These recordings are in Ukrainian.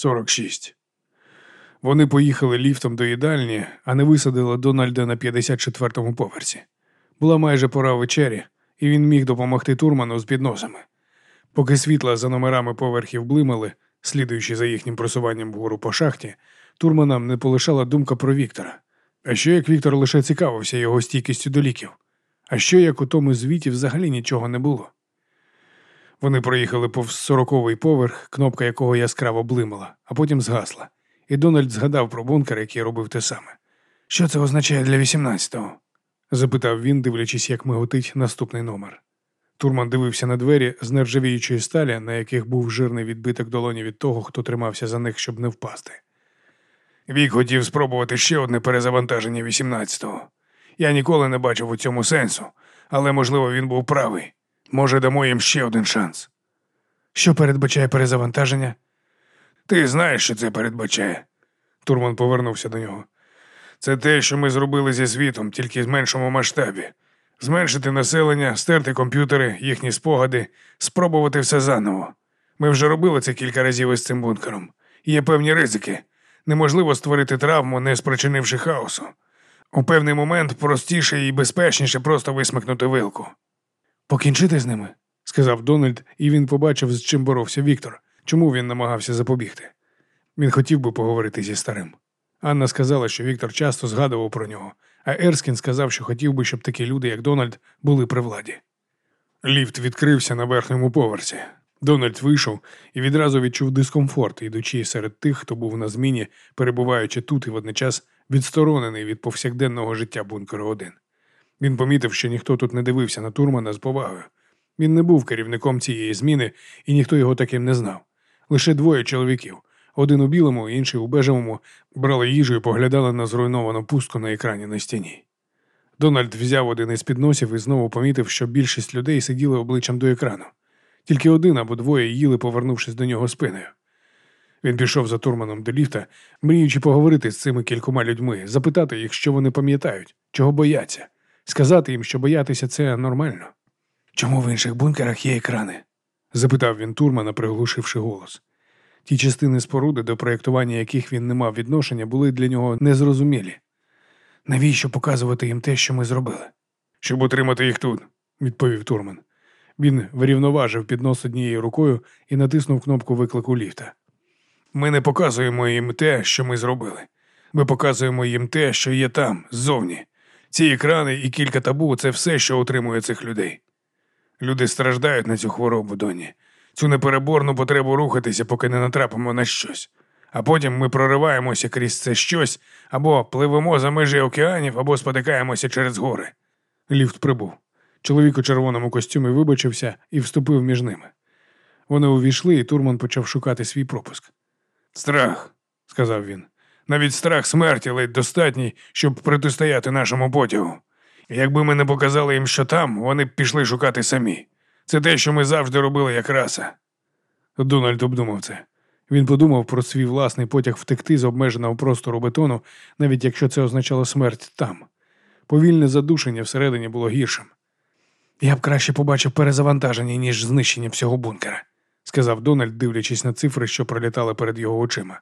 46. Вони поїхали ліфтом до їдальні, а не висадили Дональда на 54-му поверсі. Була майже пора вечері, і він міг допомогти Турману з підносами. Поки світла за номерами поверхів блимали, слідуючи за їхнім просуванням вгору по шахті, Турманам не полишала думка про Віктора. А що як Віктор лише цікавився його стійкістю до ліків? А що як у тому звіті взагалі нічого не було? Вони проїхали повз сороковий поверх, кнопка якого яскраво блимала, а потім згасла, і Дональд згадав про бункер, який робив те саме. Що це означає для 18-го? запитав він, дивлячись, як миготить наступний номер. Турман дивився на двері з нержавіючої сталі, на яких був жирний відбиток долоні від того, хто тримався за них, щоб не впасти. Вік хотів спробувати ще одне перезавантаження 18-го. Я ніколи не бачив у цьому сенсу, але, можливо, він був правий. Може, дамо їм ще один шанс. Що передбачає перезавантаження? Ти знаєш, що це передбачає. Турман повернувся до нього. Це те, що ми зробили зі світом, тільки в меншому масштабі. Зменшити населення, стерти комп'ютери, їхні спогади, спробувати все заново. Ми вже робили це кілька разів із цим бункером. Є певні ризики. Неможливо створити травму, не спричинивши хаосу. У певний момент простіше і безпечніше просто висмикнути вилку. Покінчити з ними, сказав Дональд, і він побачив, з чим боровся Віктор, чому він намагався запобігти. Він хотів би поговорити зі старим. Анна сказала, що Віктор часто згадував про нього, а Ерскін сказав, що хотів би, щоб такі люди, як Дональд, були при владі. Ліфт відкрився на верхньому поверсі. Дональд вийшов і відразу відчув дискомфорт, ідучи серед тих, хто був на зміні, перебуваючи тут і водночас відсторонений від повсякденного життя бункеру 1. Він помітив, що ніхто тут не дивився на Турмана з повагою. Він не був керівником цієї зміни, і ніхто його таким не знав. Лише двоє чоловіків один у білому, інший у бежевому, брали їжу і поглядали на зруйновану пустку на екрані на стіні. Дональд взяв один із підносів і знову помітив, що більшість людей сиділи обличчям до екрану. Тільки один або двоє їли, повернувшись до нього спиною. Він пішов за турманом до ліфта, мріючи поговорити з цими кількома людьми, запитати їх, що вони пам'ятають, чого бояться, сказати їм, що боятися це нормально. Чому в інших бункерах є екрани? запитав він турмана, приглушивши голос. Ті частини споруди, до проєктування яких він не мав відношення, були для нього незрозумілі. Навіщо показувати їм те, що ми зробили? Щоб утримати їх тут, відповів Турман. Він вирівноважив піднос однією рукою і натиснув кнопку виклику ліфта. Ми не показуємо їм те, що ми зробили. Ми показуємо їм те, що є там, ззовні. Ці екрани і кілька табу це все, що утримує цих людей. Люди страждають на цю хворобу, доні, цю непереборну потребу рухатися, поки не натрапимо на щось. А потім ми прориваємося крізь це щось, або пливемо за межі океанів, або спотикаємося через гори. Ліфт прибув. Чоловік у червоному костюмі вибачився і вступив між ними. Вони увійшли, і Турман почав шукати свій пропуск. Страх, сказав він. Навіть страх смерті ледь достатній, щоб протистояти нашому потягу. Якби ми не показали їм, що там, вони б пішли шукати самі. Це те, що ми завжди робили як раса. Дональд обдумав це. Він подумав про свій власний потяг втекти з обмеженого простору бетону, навіть якщо це означало смерть там. Повільне задушення всередині було гіршим. Я б краще побачив перезавантаження, ніж знищення всього бункера, сказав Дональд, дивлячись на цифри, що пролітали перед його очима.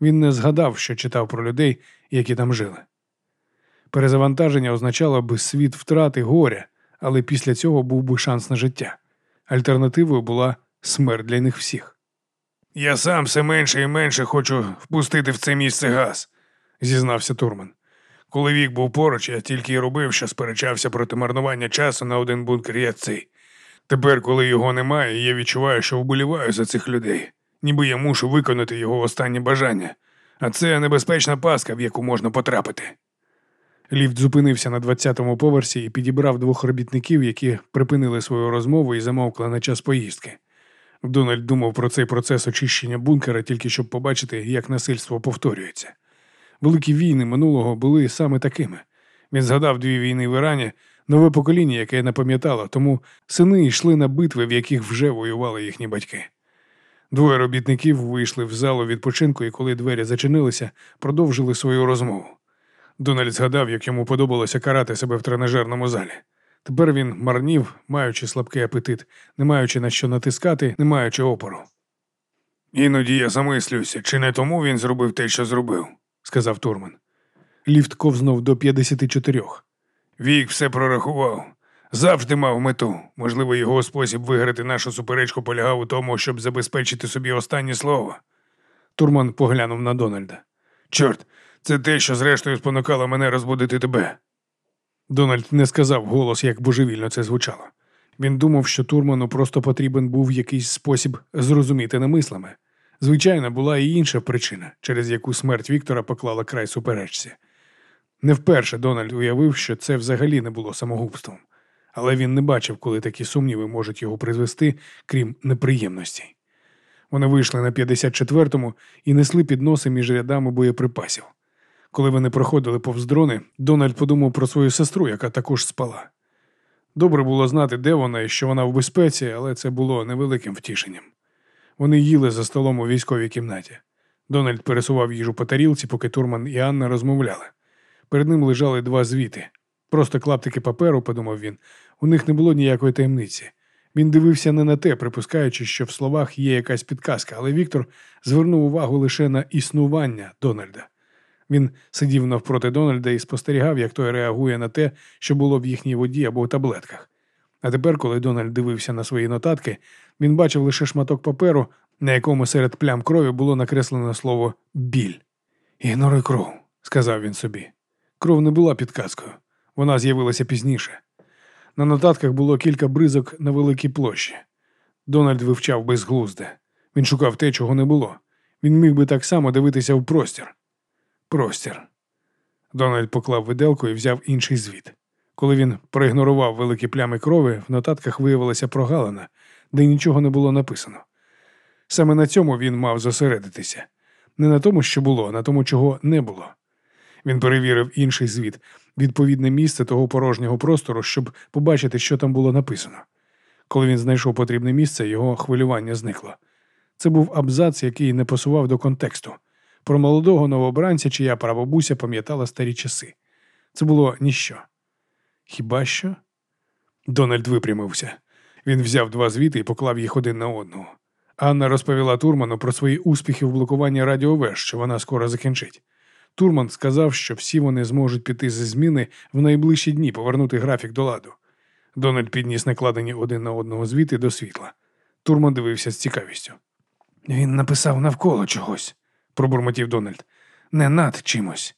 Він не згадав, що читав про людей, які там жили. Перезавантаження означало би світ втрати горя, але після цього був би шанс на життя. Альтернативою була смерть для них всіх. Я сам все менше і менше хочу впустити в це місце газ, зізнався Турман. Коли вік був поруч, я тільки й робив, що сперечався проти марнування часу на один бункер цей. Тепер, коли його немає, я відчуваю, що вболіваю за цих людей, ніби я мушу виконати його останнє бажання, а це небезпечна паска, в яку можна потрапити. Ліфт зупинився на 20-му поверсі і підібрав двох робітників, які припинили свою розмову і замовкли на час поїздки. Дональд думав про цей процес очищення бункера тільки щоб побачити, як насильство повторюється. Великі війни минулого були саме такими. Він згадав дві війни в Ірані, нове покоління, яке не пам'ятало, тому сини йшли на битви, в яких вже воювали їхні батьки. Двоє робітників вийшли в залу відпочинку і, коли двері зачинилися, продовжили свою розмову. Дональд згадав, як йому подобалося карати себе в тренажерному залі. Тепер він марнів, маючи слабкий апетит, не маючи на що натискати, не маючи опору. Іноді я замислюся, чи не тому він зробив те, що зробив, сказав Турман. Ліфт ковзнув до 54. Вік все прорахував. Завжди мав мету. Можливо, його спосіб виграти нашу суперечку полягав у тому, щоб забезпечити собі останнє слово. Турман поглянув на Дональда. Чорт, це те, що зрештою спонукало мене розбудити тебе. Дональд не сказав голос, як божевільно це звучало. Він думав, що Турману просто потрібен був якийсь спосіб зрозуміти немислами. Звичайно, була і інша причина, через яку смерть Віктора поклала край суперечці. Не вперше Дональд уявив, що це взагалі не було самогубством, але він не бачив, коли такі сумніви можуть його призвести, крім неприємностей. Вони вийшли на 54-му і несли підноси між рядами боєприпасів. Коли вони проходили повз дрони, Дональд подумав про свою сестру, яка також спала. Добре було знати, де вона і що вона в безпеці, але це було невеликим втішенням. Вони їли за столом у військовій кімнаті. Дональд пересував їжу по тарілці, поки Турман і Анна розмовляли. Перед ним лежали два звіти. Просто клаптики паперу, подумав він, у них не було ніякої таємниці. Він дивився не на те, припускаючи, що в словах є якась підказка, але Віктор звернув увагу лише на існування Дональда. Він сидів навпроти Дональда і спостерігав, як той реагує на те, що було в їхній воді або в таблетках. А тепер, коли Дональд дивився на свої нотатки, він бачив лише шматок паперу, на якому серед плям крові було накреслено слово біль. Ігноруй кров, сказав він собі. Кров не була підказкою, вона з'явилася пізніше. На нотатках було кілька бризок на великій площі. Дональд вивчав безглузде. Він шукав те, чого не було. Він міг би так само дивитися в простір. Простір. Дональд поклав виделку і взяв інший звіт. Коли він проігнорував великі плями крові, в нотатках виявилася прогалина, де нічого не було написано. Саме на цьому він мав зосередитися, не на тому, що було, а на тому, чого не було. Він перевірив інший звіт, відповідне місце того порожнього простору, щоб побачити, що там було написано. Коли він знайшов потрібне місце, його хвилювання зникло. Це був абзац, який не пасував до контексту. Про молодого новобранця, чия прабабуся пам'ятала старі часи. Це було ніщо. Хіба що? Дональд випрямився. Він взяв два звіти і поклав їх один на одного. Анна розповіла Турману про свої успіхи в блокуванні радіовеж, що вона скоро закінчить. Турман сказав, що всі вони зможуть піти зі зміни в найближчі дні повернути графік до ладу. Дональд підніс накладені один на одного звіти до світла. Турман дивився з цікавістю. Він написав навколо чогось, пробурмотів Дональд. Не над чимось.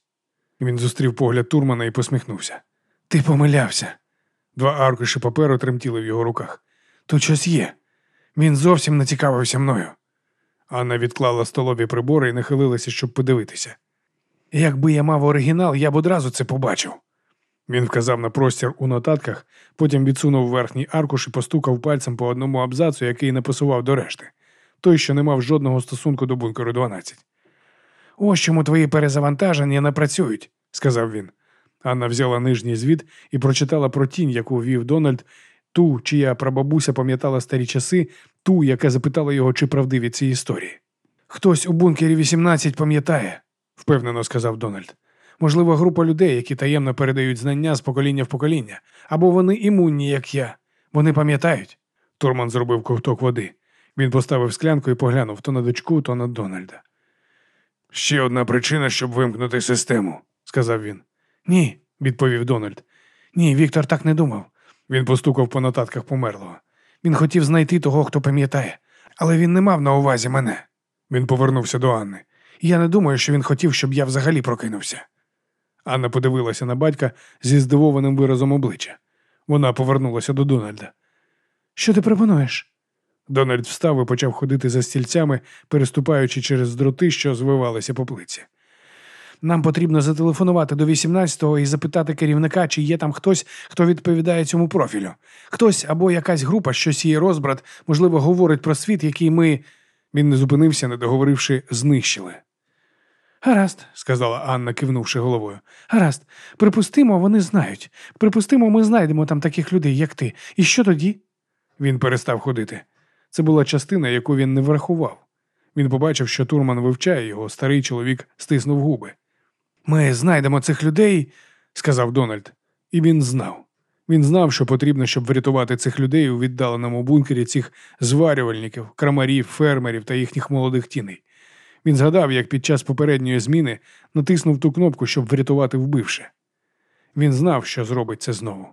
Він зустрів погляд Турмана і посміхнувся. Ти помилявся. Два аркуші паперу тремтіли в його руках. Тут щось є. Він зовсім не цікавився мною. Анна відклала столові прибори і нахилилася, щоб подивитися. Якби я мав оригінал, я б одразу це побачив. Він вказав на простір у нотатках, потім відсунув верхній аркуш і постукав пальцем по одному абзацу, який не пасував до решти, той, що не мав жодного стосунку до бункеру 12. Ось чому твої перезавантаження не працюють, сказав він. Анна взяла нижній звіт і прочитала про тінь, яку вів Дональд, ту, чия прабабуся пам'ятала старі часи, ту, яка запитала його, чи правдиві ці історії. Хтось у бункері 18 пам'ятає, впевнено сказав Дональд. Можливо, група людей, які таємно передають знання з покоління в покоління, або вони імунні, як я. Вони пам'ятають. Турман зробив ковток води. Він поставив склянку і поглянув то на дочку, то на Дональда. Ще одна причина, щоб вимкнути систему, сказав він. Ні, відповів Дональд. Ні, Віктор так не думав. Він постукав по нотатках померлого. Він хотів знайти того, хто пам'ятає, але він не мав на увазі мене. Він повернувся до Анни. Я не думаю, що він хотів, щоб я взагалі прокинувся. Анна подивилася на батька зі здивованим виразом обличчя. Вона повернулася до Дональда. Що ти пропонуєш? Дональд встав і почав ходити за стільцями, переступаючи через дроти, що звивалися по плиці. Нам потрібно зателефонувати до 18-го і запитати керівника, чи є там хтось, хто відповідає цьому профілю. Хтось або якась група, що сіє розбрат, можливо, говорить про світ, який ми. Він не зупинився, не договоривши, знищили. Гаразд, сказала Анна, кивнувши головою. Гаразд, припустимо, вони знають. Припустимо, ми знайдемо там таких людей, як ти. І що тоді? Він перестав ходити. Це була частина, яку він не врахував. Він побачив, що Турман вивчає його, старий чоловік стиснув губи. Ми знайдемо цих людей, сказав Дональд, і він знав. Він знав, що потрібно, щоб врятувати цих людей у віддаленому бункері цих зварювальників, крамарів, фермерів та їхніх молодих тіней. Він згадав, як під час попередньої зміни натиснув ту кнопку, щоб врятувати вбивше. Він знав, що зробить це знову.